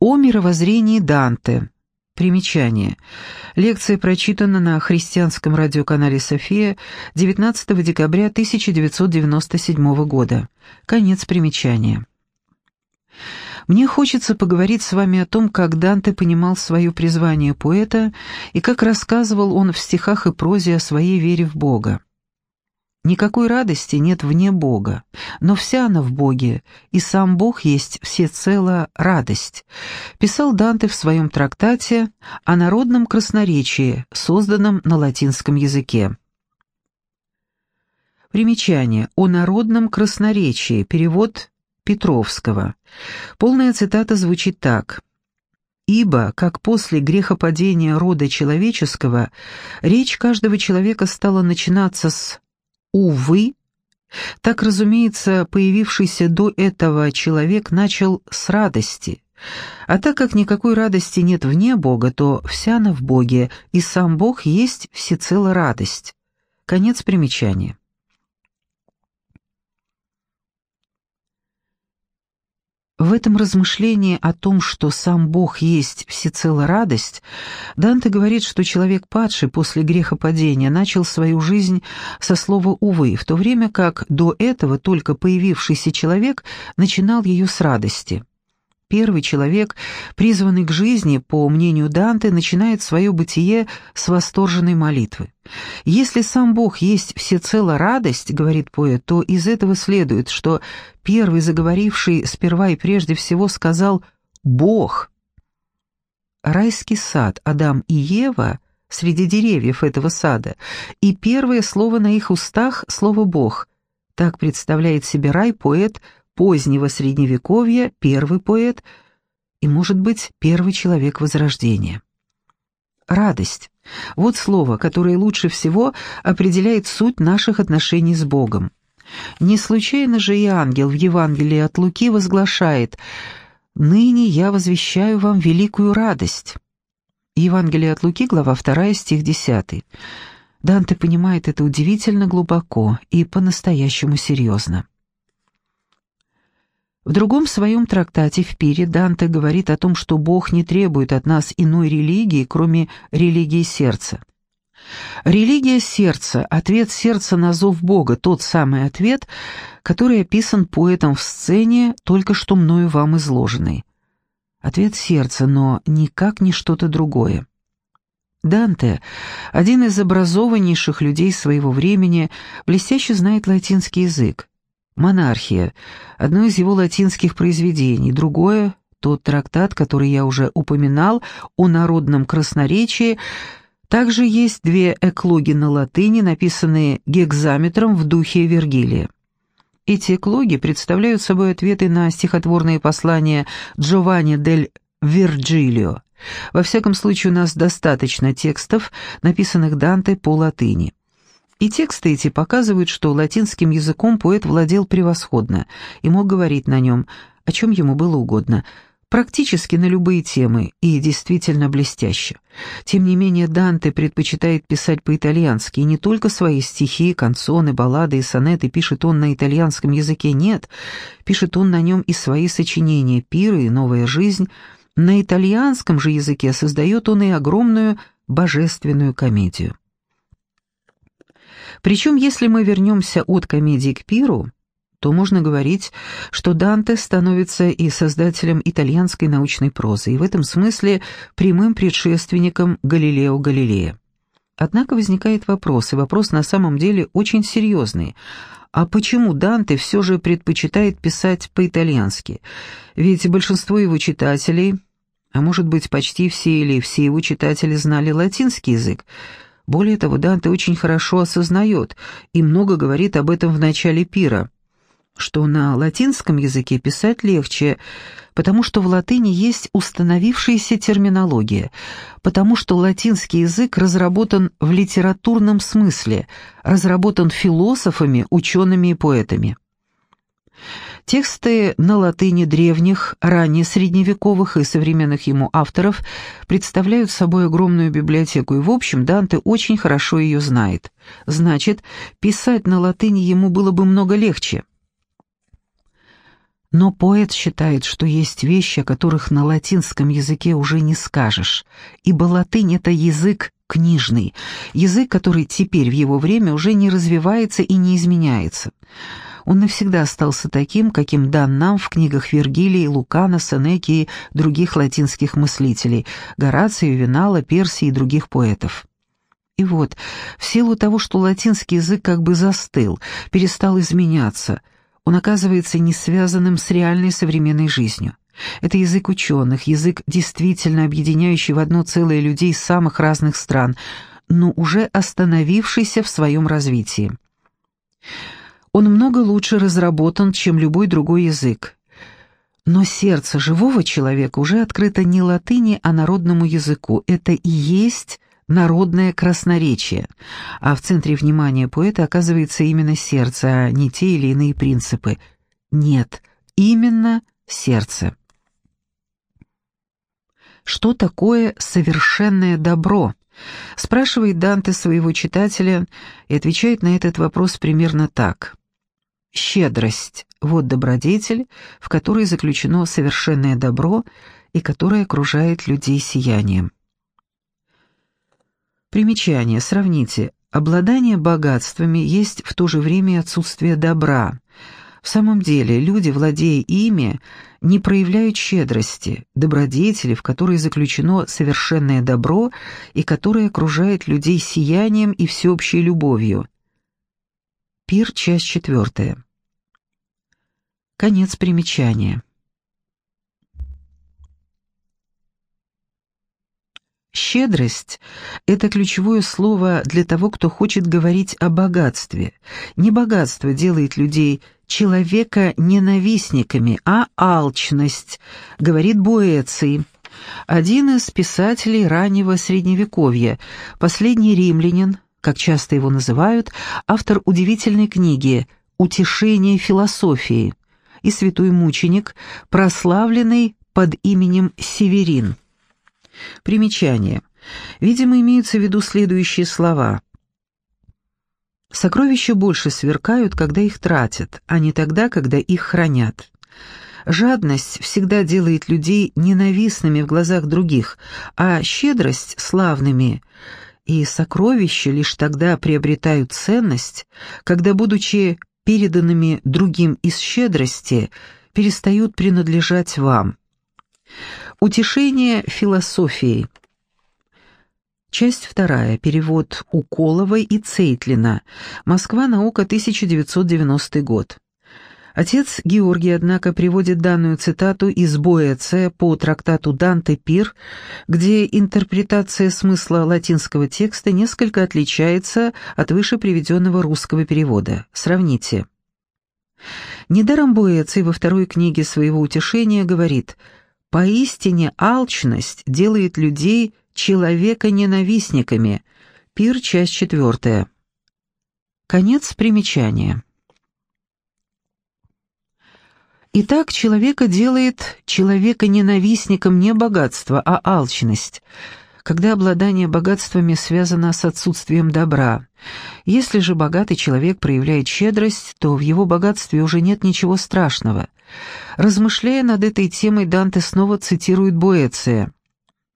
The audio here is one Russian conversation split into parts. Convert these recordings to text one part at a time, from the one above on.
О мировоззрении Данте. Примечание. Лекция прочитана на христианском радиоканале «София» 19 декабря 1997 года. Конец примечания. Мне хочется поговорить с вами о том, как Данте понимал свое призвание поэта и как рассказывал он в стихах и прозе о своей вере в Бога. Никакой радости нет вне Бога, но вся она в Боге, и сам Бог есть всецело радость, писал Данте в своем трактате о народном красноречии, созданном на латинском языке. Примечание. О народном красноречии. Перевод Петровского. Полная цитата звучит так. «Ибо, как после грехопадения рода человеческого, речь каждого человека стала начинаться с Увы, так, разумеется, появившийся до этого человек начал с радости. А так как никакой радости нет вне Бога, то вся она в Боге, и сам Бог есть всецело радость. Конец примечания. В этом размышлении о том, что сам Бог есть всецело радость, Данте говорит, что человек падший после грехопадения начал свою жизнь со слова «увы», в то время как до этого только появившийся человек начинал ее с радости. Первый человек, призванный к жизни, по мнению Данте, начинает свое бытие с восторженной молитвы. «Если сам Бог есть всецело радость, — говорит поэт, — то из этого следует, что первый заговоривший сперва и прежде всего сказал «Бог». Райский сад, Адам и Ева — среди деревьев этого сада, и первое слово на их устах — слово «Бог». Так представляет себе рай поэт позднего Средневековья, первый поэт и, может быть, первый человек Возрождения. Радость – вот слово, которое лучше всего определяет суть наших отношений с Богом. Не случайно же и ангел в Евангелии от Луки возглашает «Ныне я возвещаю вам великую радость». Евангелие от Луки, глава 2, стих 10. Данте понимает это удивительно глубоко и по-настоящему серьезно. В другом своем трактате в Пире Данте говорит о том, что Бог не требует от нас иной религии, кроме религии сердца. Религия сердца, ответ сердца на зов Бога, тот самый ответ, который описан поэтом в сцене, только что мною вам изложенный. Ответ сердца, но никак не что-то другое. Данте, один из образованнейших людей своего времени, блестяще знает латинский язык. «Монархия» — одно из его латинских произведений, другое — тот трактат, который я уже упоминал, о народном красноречии. Также есть две эклоги на латыни, написанные гекзаметром в духе Вергилия. Эти эклоги представляют собой ответы на стихотворные послания Джованни дель Вирджилио. Во всяком случае, у нас достаточно текстов, написанных Данте по латыни. И тексты эти показывают, что латинским языком поэт владел превосходно и мог говорить на нем, о чем ему было угодно, практически на любые темы, и действительно блестяще. Тем не менее, Данте предпочитает писать по-итальянски, и не только свои стихи, канцоны, баллады и сонеты пишет он на итальянском языке, нет, пишет он на нем и свои сочинения «Пиры» и «Новая жизнь», на итальянском же языке создает он и огромную божественную комедию. Причем, если мы вернемся от комедии к пиру, то можно говорить, что Данте становится и создателем итальянской научной прозы, и в этом смысле прямым предшественником Галилео Галилея. Однако возникает вопрос, и вопрос на самом деле очень серьезный. А почему Данте все же предпочитает писать по-итальянски? Ведь большинство его читателей, а может быть почти все или все его читатели знали латинский язык, более того, Данте очень хорошо осознает и много говорит об этом в начале пира, что на латинском языке писать легче, потому что в латыни есть установившаяся терминология, потому что латинский язык разработан в литературном смысле, разработан философами, учеными и поэтами. Тексты на латыни древних, ранее средневековых и современных ему авторов представляют собой огромную библиотеку, и в общем Данте очень хорошо ее знает. Значит, писать на латыни ему было бы много легче. Но поэт считает, что есть вещи, о которых на латинском языке уже не скажешь, ибо латынь — это язык книжный, язык, который теперь в его время уже не развивается и не изменяется. Он навсегда остался таким, каким дан нам в книгах Вергилии, Лукана, Сенеки и других латинских мыслителей, Горация, Ювенала, Персии и других поэтов. И вот, в силу того, что латинский язык как бы застыл, перестал изменяться — он оказывается не связанным с реальной современной жизнью. Это язык ученых, язык, действительно объединяющий в одно целое людей самых разных стран, но уже остановившийся в своем развитии. Он много лучше разработан, чем любой другой язык. Но сердце живого человека уже открыто не латыни, а народному языку. Это и есть народное красноречие, а в центре внимания поэта оказывается именно сердце, а не те или иные принципы. Нет, именно сердце. Что такое совершенное добро? Спрашивает Данте своего читателя и отвечает на этот вопрос примерно так. Щедрость – вот добродетель, в которой заключено совершенное добро и которое окружает людей сиянием. Примечание. Сравните. Обладание богатствами есть в то же время отсутствие добра. В самом деле, люди, владея ими, не проявляют щедрости, добродетели, в которой заключено совершенное добро и которое окружает людей сиянием и всеобщей любовью. Пир, часть четвертая. Конец примечания. Щедрость – это ключевое слово для того, кто хочет говорить о богатстве. Не богатство делает людей человека ненавистниками, а алчность, говорит Буэций. Один из писателей раннего Средневековья, последний римлянин, как часто его называют, автор удивительной книги «Утешение философии» и святой мученик, прославленный под именем Северин. Примечание. Видимо, имеются в виду следующие слова. Сокровища больше сверкают, когда их тратят, а не тогда, когда их хранят. Жадность всегда делает людей ненавистными в глазах других, а щедрость — славными. И сокровища лишь тогда приобретают ценность, когда, будучи переданными другим из щедрости, перестают принадлежать вам. Утешение философии. Часть вторая. Перевод Уколовой и Цейтлина. Москва. Наука. 1990 год. Отец Георгий, однако, приводит данную цитату из Боэце по трактату Данте Пир, где интерпретация смысла латинского текста несколько отличается от выше приведенного русского перевода. Сравните. Недаром Боэций во второй книге своего утешения говорит – Поистине алчность делает людей человека-ненавистниками. Пир, часть четвертая. Конец примечания. Итак, человека делает человека-ненавистником не богатство, а алчность – когда обладание богатствами связано с отсутствием добра. Если же богатый человек проявляет щедрость, то в его богатстве уже нет ничего страшного. Размышляя над этой темой, Данте снова цитирует Боэция.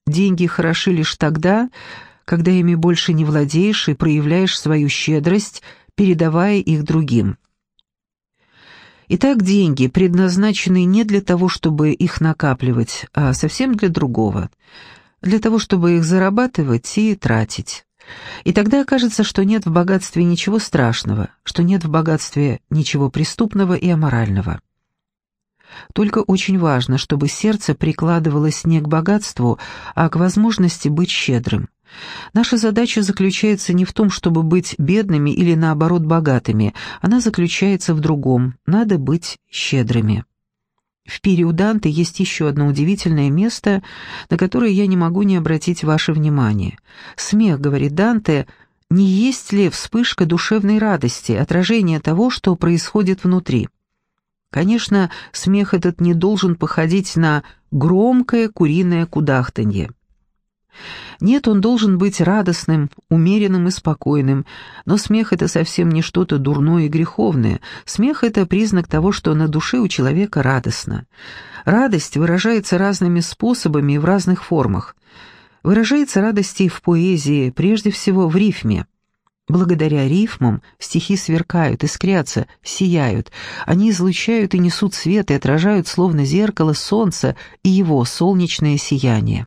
«Деньги хороши лишь тогда, когда ими больше не владеешь и проявляешь свою щедрость, передавая их другим». Итак, деньги предназначены не для того, чтобы их накапливать, а совсем для другого – для того, чтобы их зарабатывать и тратить. И тогда окажется, что нет в богатстве ничего страшного, что нет в богатстве ничего преступного и аморального. Только очень важно, чтобы сердце прикладывалось не к богатству, а к возможности быть щедрым. Наша задача заключается не в том, чтобы быть бедными или наоборот богатыми, она заключается в другом – надо быть щедрыми. В пире у Данте есть еще одно удивительное место, на которое я не могу не обратить ваше внимание. Смех, говорит Данте, не есть ли вспышка душевной радости, отражение того, что происходит внутри? Конечно, смех этот не должен походить на громкое куриное кудахтанье. Нет, он должен быть радостным, умеренным и спокойным, но смех — это совсем не что-то дурное и греховное. Смех — это признак того, что на душе у человека радостно. Радость выражается разными способами и в разных формах. Выражается радость и в поэзии, прежде всего в рифме. Благодаря рифмам стихи сверкают, искрятся, сияют. Они излучают и несут свет и отражают, словно зеркало, солнца и его солнечное сияние.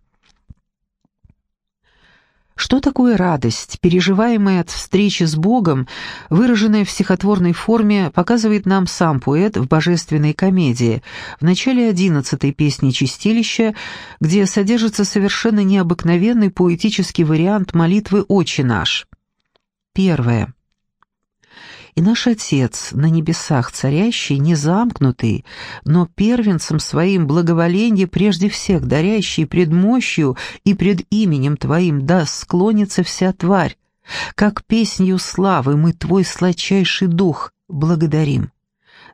Что такое радость, переживаемая от встречи с Богом, выраженная в стихотворной форме, показывает нам сам поэт в «Божественной комедии», в начале одиннадцатой песни «Чистилища», где содержится совершенно необыкновенный поэтический вариант молитвы «Отче наш». Первое. И наш Отец, на небесах царящий, не замкнутый, но первенцем своим благоволенье прежде всех дарящий пред мощью и пред именем Твоим, да склонится вся тварь. Как песнью славы мы Твой сладчайший дух благодарим.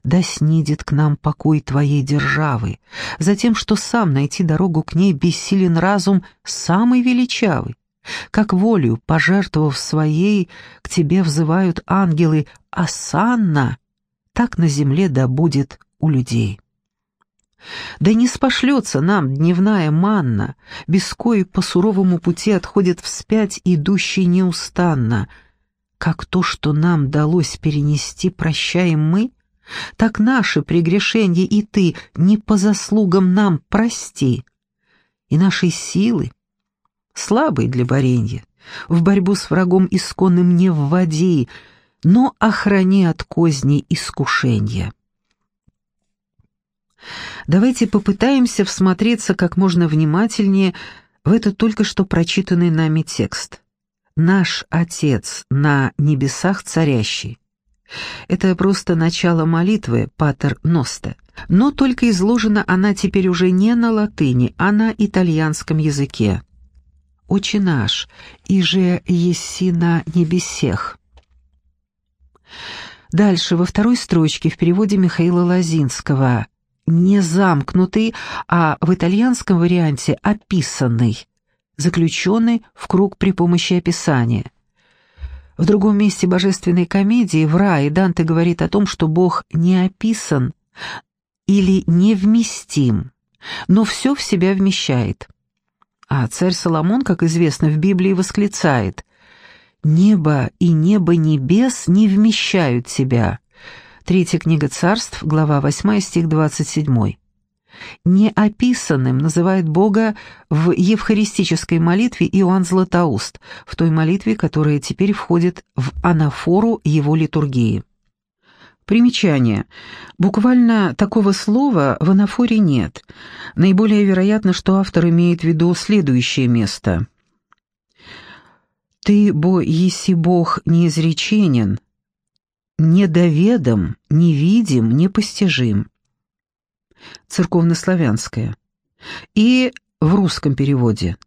Да снидет к нам покой Твоей державы, за тем, что сам найти дорогу к ней бессилен разум самый величавый как волю, пожертвовав своей, к тебе взывают ангелы «Асанна», так на земле да будет у людей. Да не спошлется нам дневная манна, без кои по суровому пути отходит вспять идущий неустанно. Как то, что нам далось перенести, прощаем мы, так наши прегрешения и ты не по заслугам нам прости. И нашей силы, слабый для боренья. В борьбу с врагом исконным не вводи, но охрани от козней искушения. Давайте попытаемся всмотреться как можно внимательнее в этот только что прочитанный нами текст. «Наш Отец на небесах царящий». Это просто начало молитвы «Патер Носте», но только изложена она теперь уже не на латыни, а на итальянском языке. Отче наш, и же еси на небесех». Дальше, во второй строчке в переводе Михаила Лозинского «не замкнутый», а в итальянском варианте «описанный», заключенный в круг при помощи описания. В другом месте божественной комедии в рае Данте говорит о том, что Бог не описан или невместим, но все в себя вмещает. А царь Соломон, как известно, в Библии восклицает «Небо и небо небес не вмещают тебя». Третья книга царств, глава 8, стих 27. Неописанным называет Бога в евхаристической молитве Иоанн Златоуст, в той молитве, которая теперь входит в анафору его литургии. Примечание. Буквально такого слова в анафоре нет. Наиболее вероятно, что автор имеет в виду следующее место. «Ты, бо, еси Бог неизреченен, недоведом, невидим, непостижим». Церковнославянское. И в русском переводе.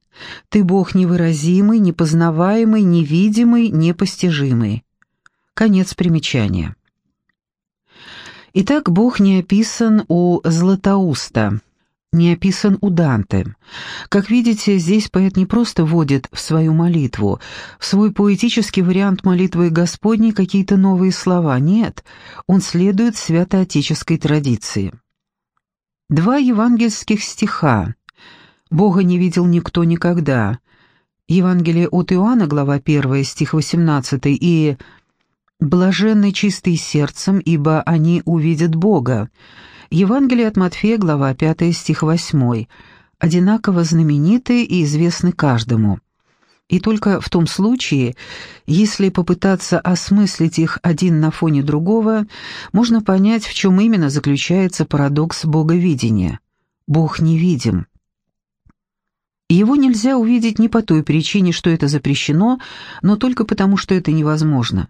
«Ты Бог невыразимый, непознаваемый, невидимый, непостижимый». Конец примечания. Итак, Бог не описан у Златоуста, не описан у Данте. Как видите, здесь поэт не просто вводит в свою молитву, в свой поэтический вариант молитвы Господней какие-то новые слова. Нет, он следует святоотеческой традиции. Два евангельских стиха. «Бога не видел никто никогда». Евангелие от Иоанна, глава 1, стих 18, и «Блаженны чистые сердцем, ибо они увидят Бога». Евангелие от Матфея, глава 5, стих 8, одинаково знамениты и известны каждому. И только в том случае, если попытаться осмыслить их один на фоне другого, можно понять, в чем именно заключается парадокс боговидения. Бог невидим. Его нельзя увидеть не по той причине, что это запрещено, но только потому, что это невозможно.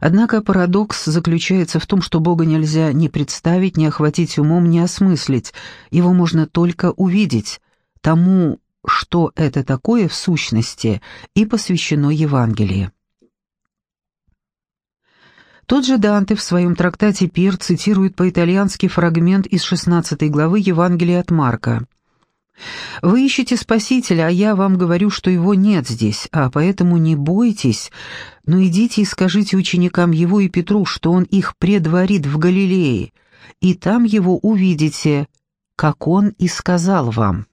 Однако парадокс заключается в том, что Бога нельзя ни представить, ни охватить умом, ни осмыслить. Его можно только увидеть. Тому, что это такое в сущности, и посвящено Евангелие. Тот же Данте в своем трактате «Пир» цитирует по-итальянски фрагмент из 16 главы Евангелия от Марка – Вы ищете Спасителя, а я вам говорю, что его нет здесь, а поэтому не бойтесь, но идите и скажите ученикам его и Петру, что он их предварит в Галилее, и там его увидите, как он и сказал вам».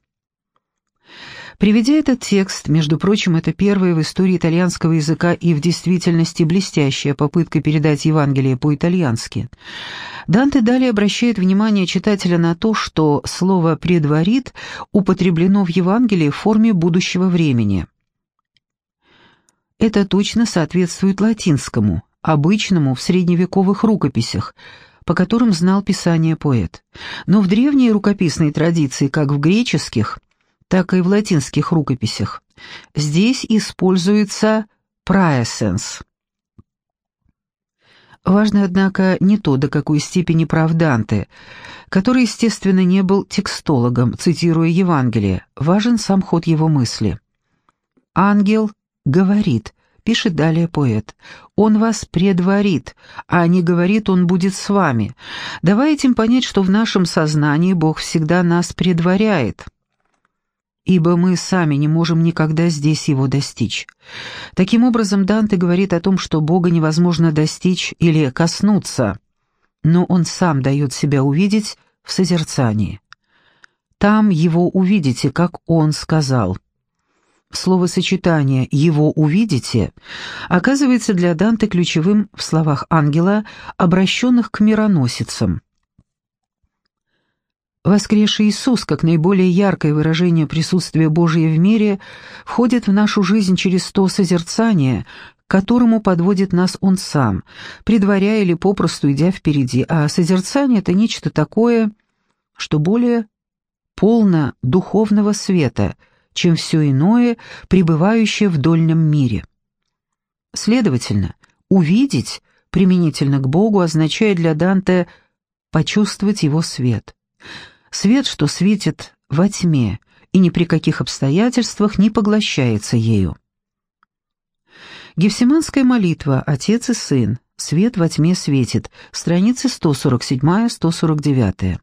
Приведя этот текст, между прочим, это первая в истории итальянского языка и в действительности блестящая попытка передать Евангелие по-итальянски, Данте далее обращает внимание читателя на то, что слово «предварит» употреблено в Евангелии в форме будущего времени. Это точно соответствует латинскому, обычному в средневековых рукописях, по которым знал Писание поэт. Но в древней рукописной традиции, как в греческих, так и в латинских рукописях. Здесь используется праэссенс. Важно, однако, не то, до какой степени прав Данте, который, естественно, не был текстологом, цитируя Евангелие, важен сам ход его мысли. «Ангел говорит», — пишет далее поэт, — «он вас предварит, а не говорит, он будет с вами, давая этим понять, что в нашем сознании Бог всегда нас предваряет» ибо мы сами не можем никогда здесь его достичь. Таким образом, Данте говорит о том, что Бога невозможно достичь или коснуться, но он сам дает себя увидеть в созерцании. Там его увидите, как он сказал. Словосочетание «его увидите» оказывается для Данте ключевым в словах ангела, обращенных к мироносицам. Воскресший Иисус, как наиболее яркое выражение присутствия Божия в мире, входит в нашу жизнь через то созерцание, к которому подводит нас Он сам, предваряя или попросту идя впереди, а созерцание — это нечто такое, что более полно духовного света, чем все иное, пребывающее в дольном мире. Следовательно, увидеть применительно к Богу означает для Данте почувствовать Его свет — свет, что светит во тьме и ни при каких обстоятельствах не поглощается ею. Гефсиманская молитва «Отец и Сын», «Свет во тьме светит», страницы 147-149.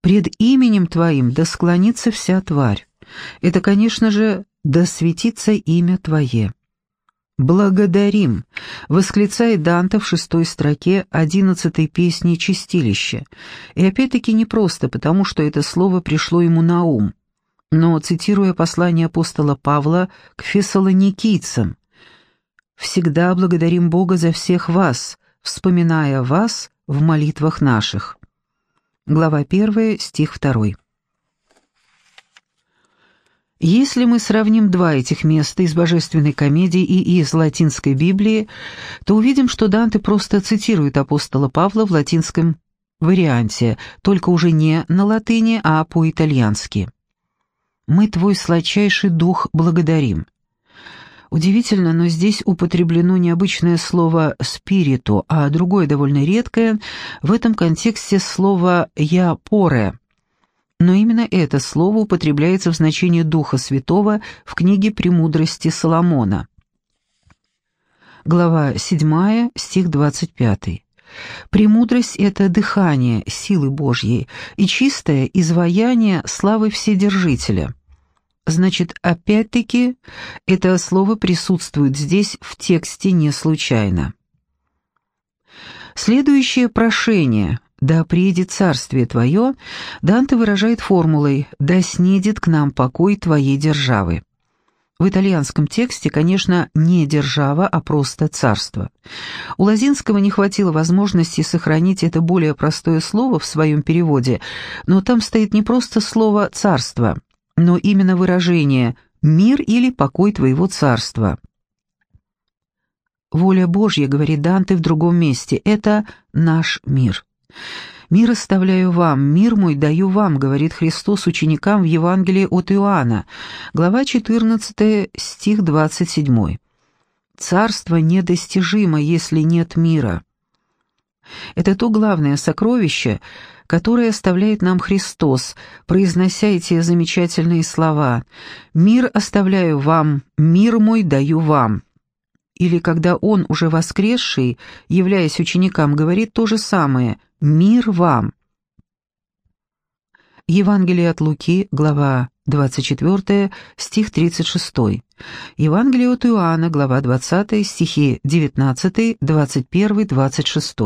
«Пред именем Твоим да склонится вся тварь». Это, конечно же, «да светится имя Твое». «Благодарим!» — восклицает Данте в шестой строке одиннадцатой песни «Чистилище». И опять-таки не просто потому, что это слово пришло ему на ум, но, цитируя послание апостола Павла к фессалоникийцам, «Всегда благодарим Бога за всех вас, вспоминая вас в молитвах наших». Глава 1, стих 2. Если мы сравним два этих места из Божественной комедии и из Латинской Библии, то увидим, что Данте просто цитирует апостола Павла в латинском варианте, только уже не на латыни, а по-итальянски. «Мы твой сладчайший дух благодарим». Удивительно, но здесь употреблено необычное слово «спириту», а другое довольно редкое, в этом контексте слово «я поре», но именно это слово употребляется в значении Духа Святого в книге «Премудрости Соломона». Глава 7, стих 25. «Премудрость — это дыхание силы Божьей и чистое изваяние славы Вседержителя». Значит, опять-таки, это слово присутствует здесь в тексте не случайно. Следующее прошение «Да приедет царствие твое» Данте выражает формулой «Да снидет к нам покой твоей державы». В итальянском тексте, конечно, не держава, а просто царство. У Лазинского не хватило возможности сохранить это более простое слово в своем переводе, но там стоит не просто слово «царство», но именно выражение «мир» или «покой твоего царства». «Воля Божья», — говорит Данте в другом месте, — «это наш мир». «Мир оставляю вам, мир мой даю вам», — говорит Христос ученикам в Евангелии от Иоанна, глава 14, стих 27. «Царство недостижимо, если нет мира». Это то главное сокровище, которое оставляет нам Христос, произнося эти замечательные слова «Мир оставляю вам, мир мой даю вам» или когда он, уже воскресший, являясь ученикам, говорит то же самое «Мир вам». Евангелие от Луки, глава 24, стих 36. Евангелие от Иоанна, глава 20, стихи 19, 21, 26.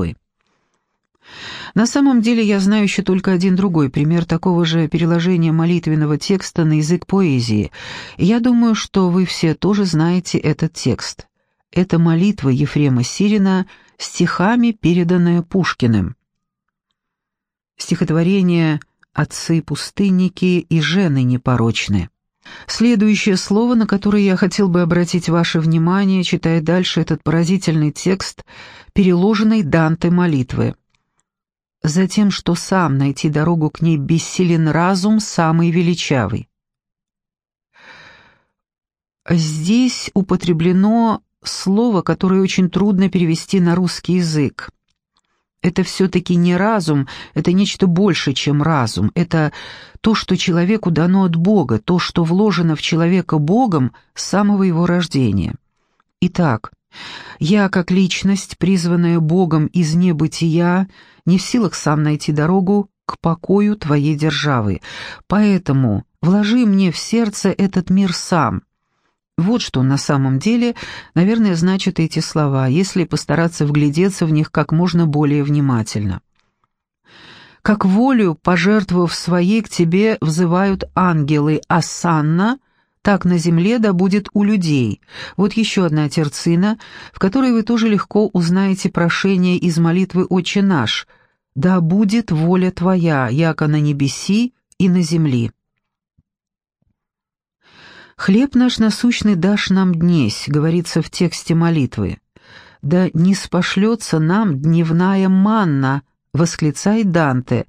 На самом деле я знаю еще только один другой пример такого же переложения молитвенного текста на язык поэзии. Я думаю, что вы все тоже знаете этот текст. Это молитва Ефрема Сирина, стихами, переданная Пушкиным. Стихотворение «Отцы-пустынники и жены непорочны». Следующее слово, на которое я хотел бы обратить ваше внимание, читая дальше этот поразительный текст, переложенный Данте молитвы. «Затем, что сам найти дорогу к ней бессилен разум самый величавый». Здесь употреблено слово, которое очень трудно перевести на русский язык. Это все-таки не разум, это нечто больше, чем разум. Это то, что человеку дано от Бога, то, что вложено в человека Богом с самого его рождения. Итак, я, как личность, призванная Богом из небытия, не в силах сам найти дорогу к покою твоей державы. Поэтому вложи мне в сердце этот мир сам, вот что на самом деле, наверное, значат эти слова, если постараться вглядеться в них как можно более внимательно. «Как волю, пожертвовав своей, к тебе взывают ангелы, а санна, так на земле да будет у людей». Вот еще одна терцина, в которой вы тоже легко узнаете прошение из молитвы «Отче наш», «Да будет воля твоя, яко на небеси и на земли». «Хлеб наш насущный дашь нам днесь», — говорится в тексте молитвы. «Да не спошлется нам дневная манна», — восклицает Данте,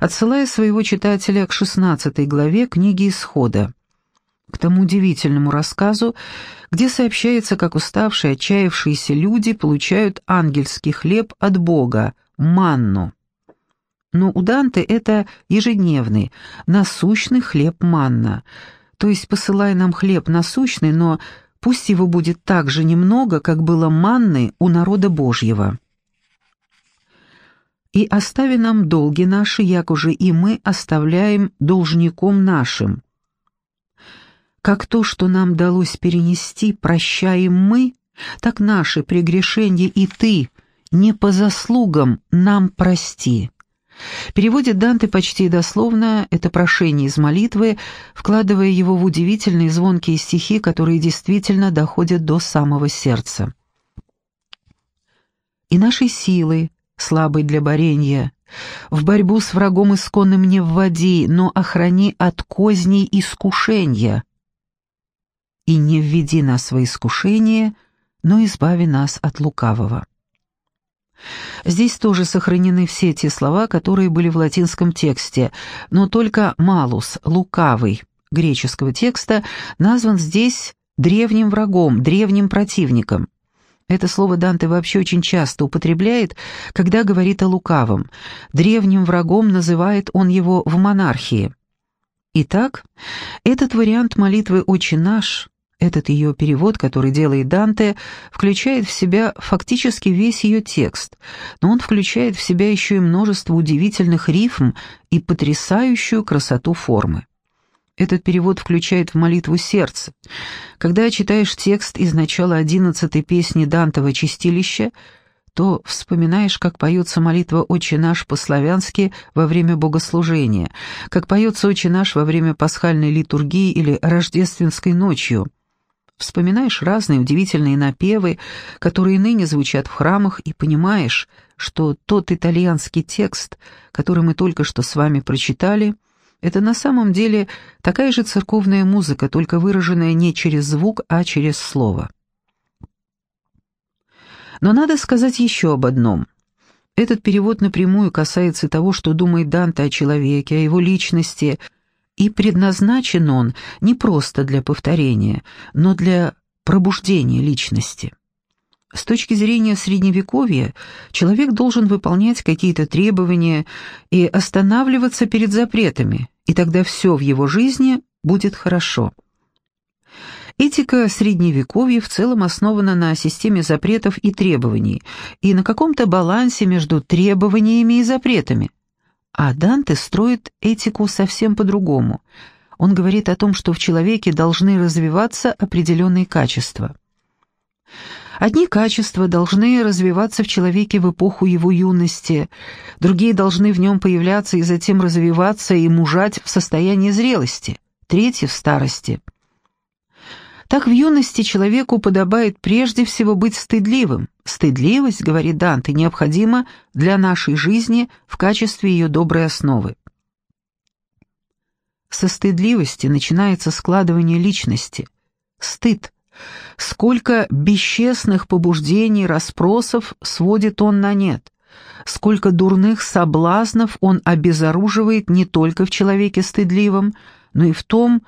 отсылая своего читателя к шестнадцатой главе книги Исхода. К тому удивительному рассказу, где сообщается, как уставшие, отчаявшиеся люди получают ангельский хлеб от Бога, манну. Но у Данте это ежедневный, насущный хлеб манна — то есть посылай нам хлеб насущный, но пусть его будет так же немного, как было манны у народа Божьего. И остави нам долги наши, як уже и мы оставляем должником нашим. Как то, что нам далось перенести, прощаем мы, так наши прегрешения и ты, не по заслугам, нам прости. Переводит Данте почти дословно это прошение из молитвы, вкладывая его в удивительные звонкие стихи, которые действительно доходят до самого сердца. «И нашей силы, слабой для борения, в борьбу с врагом исконным не вводи, но охрани от козней искушения. И не введи нас во искушение, но избави нас от лукавого». Здесь тоже сохранены все те слова, которые были в латинском тексте, но только «малус», «лукавый» греческого текста назван здесь древним врагом, древним противником. Это слово Данте вообще очень часто употребляет, когда говорит о лукавом. Древним врагом называет он его в монархии. Итак, этот вариант молитвы «Отче наш» Этот ее перевод, который делает Данте, включает в себя фактически весь ее текст, но он включает в себя еще и множество удивительных рифм и потрясающую красоту формы. Этот перевод включает в молитву сердце. Когда читаешь текст из начала одиннадцатой песни Дантова «Чистилище», то вспоминаешь, как поется молитва «Отче наш» по-славянски во время богослужения, как поется «Отче наш» во время пасхальной литургии или рождественской ночью, Вспоминаешь разные удивительные напевы, которые ныне звучат в храмах, и понимаешь, что тот итальянский текст, который мы только что с вами прочитали, это на самом деле такая же церковная музыка, только выраженная не через звук, а через слово. Но надо сказать еще об одном. Этот перевод напрямую касается того, что думает Данте о человеке, о его личности – и предназначен он не просто для повторения, но для пробуждения личности. С точки зрения Средневековья, человек должен выполнять какие-то требования и останавливаться перед запретами, и тогда все в его жизни будет хорошо. Этика Средневековья в целом основана на системе запретов и требований, и на каком-то балансе между требованиями и запретами. А Данте строит этику совсем по-другому. Он говорит о том, что в человеке должны развиваться определенные качества. Одни качества должны развиваться в человеке в эпоху его юности, другие должны в нем появляться и затем развиваться и мужать в состоянии зрелости, третьи — в старости. Так в юности человеку подобает прежде всего быть стыдливым. Стыдливость, говорит Данте, необходима для нашей жизни в качестве ее доброй основы. Со стыдливости начинается складывание личности. Стыд. Сколько бесчестных побуждений, расспросов сводит он на нет. Сколько дурных соблазнов он обезоруживает не только в человеке стыдливом, но и в том,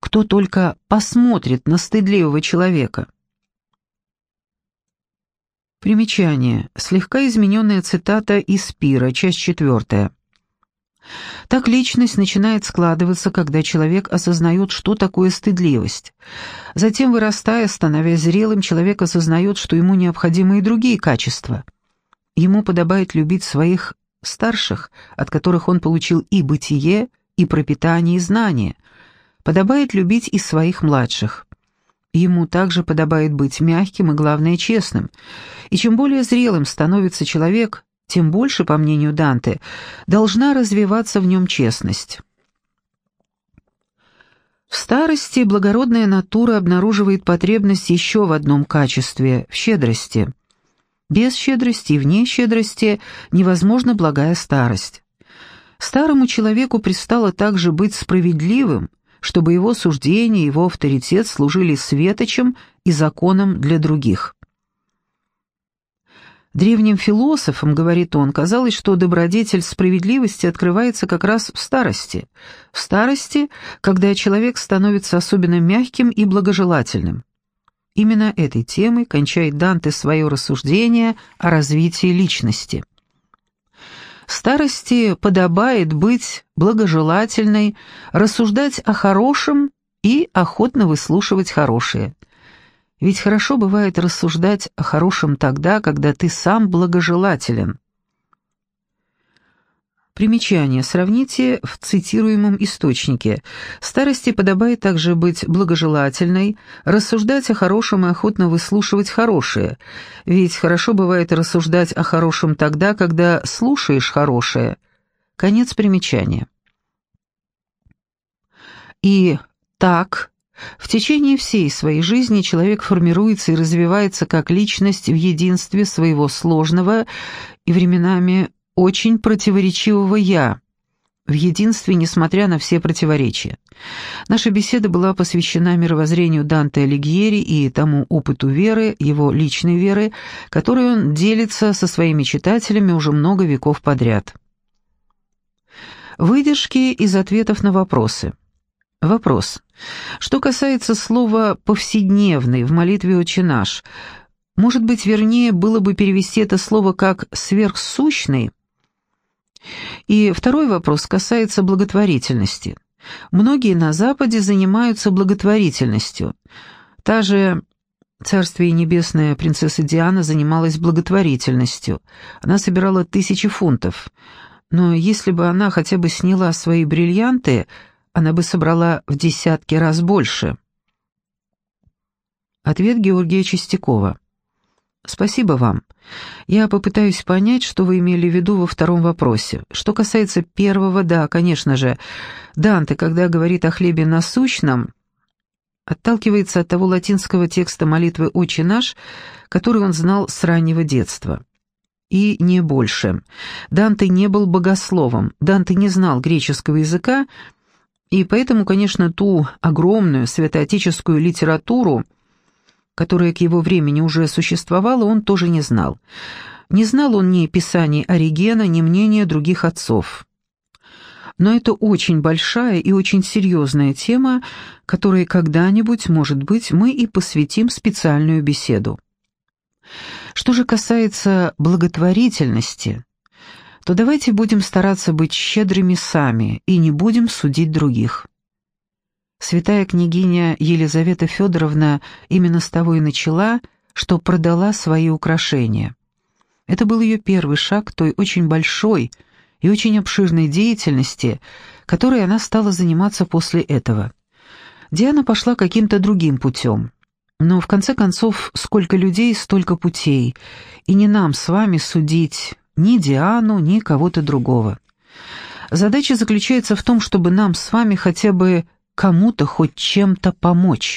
кто только посмотрит на стыдливого человека. Примечание. Слегка измененная цитата из Пира, часть четвертая. Так личность начинает складываться, когда человек осознает, что такое стыдливость. Затем, вырастая, становясь зрелым, человек осознает, что ему необходимы и другие качества. Ему подобает любить своих старших, от которых он получил и бытие, и пропитание, и знание – подобает любить и своих младших. Ему также подобает быть мягким и, главное, честным. И чем более зрелым становится человек, тем больше, по мнению Данте, должна развиваться в нем честность. В старости благородная натура обнаруживает потребность еще в одном качестве – в щедрости. Без щедрости и вне щедрости невозможна благая старость. Старому человеку пристало также быть справедливым, чтобы его суждения, его авторитет служили светочем и законом для других. Древним философам, говорит он, казалось, что добродетель справедливости открывается как раз в старости. В старости, когда человек становится особенно мягким и благожелательным. Именно этой темой кончает Данте свое рассуждение о развитии личности. Старости подобает быть благожелательной, рассуждать о хорошем и охотно выслушивать хорошее. Ведь хорошо бывает рассуждать о хорошем тогда, когда ты сам благожелателен. Примечание. Сравните в цитируемом источнике. Старости подобает также быть благожелательной, рассуждать о хорошем и охотно выслушивать хорошее. Ведь хорошо бывает рассуждать о хорошем тогда, когда слушаешь хорошее. Конец примечания. И так, в течение всей своей жизни человек формируется и развивается как личность в единстве своего сложного и временами очень противоречивого «я», в единстве, несмотря на все противоречия. Наша беседа была посвящена мировоззрению Данте Алигьери и тому опыту веры, его личной веры, которой он делится со своими читателями уже много веков подряд. Выдержки из ответов на вопросы. Вопрос. Что касается слова «повседневный» в молитве «Отче наш», может быть, вернее было бы перевести это слово как «сверхсущный», и второй вопрос касается благотворительности. Многие на Западе занимаются благотворительностью. Та же Царствие Небесная принцесса Диана занималась благотворительностью. Она собирала тысячи фунтов. Но если бы она хотя бы сняла свои бриллианты, она бы собрала в десятки раз больше. Ответ Георгия Чистякова. Спасибо вам. Я попытаюсь понять, что вы имели в виду во втором вопросе. Что касается первого, да, конечно же. Данте, когда говорит о хлебе насущном, отталкивается от того латинского текста молитвы «Отче наш», который он знал с раннего детства. И не больше. Данте не был богословом, Данте не знал греческого языка, и поэтому, конечно, ту огромную святоотеческую литературу – которое к его времени уже существовало, он тоже не знал. Не знал он ни писаний Оригена, ни мнения других отцов. Но это очень большая и очень серьезная тема, которой когда-нибудь, может быть, мы и посвятим специальную беседу. Что же касается благотворительности, то давайте будем стараться быть щедрыми сами и не будем судить других. Святая княгиня Елизавета Федоровна именно с того и начала, что продала свои украшения. Это был ее первый шаг к той очень большой и очень обширной деятельности, которой она стала заниматься после этого. Диана пошла каким-то другим путем. Но в конце концов, сколько людей, столько путей, и не нам с вами судить ни Диану, ни кого-то другого. Задача заключается в том, чтобы нам с вами хотя бы кому-то хоть чем-то помочь.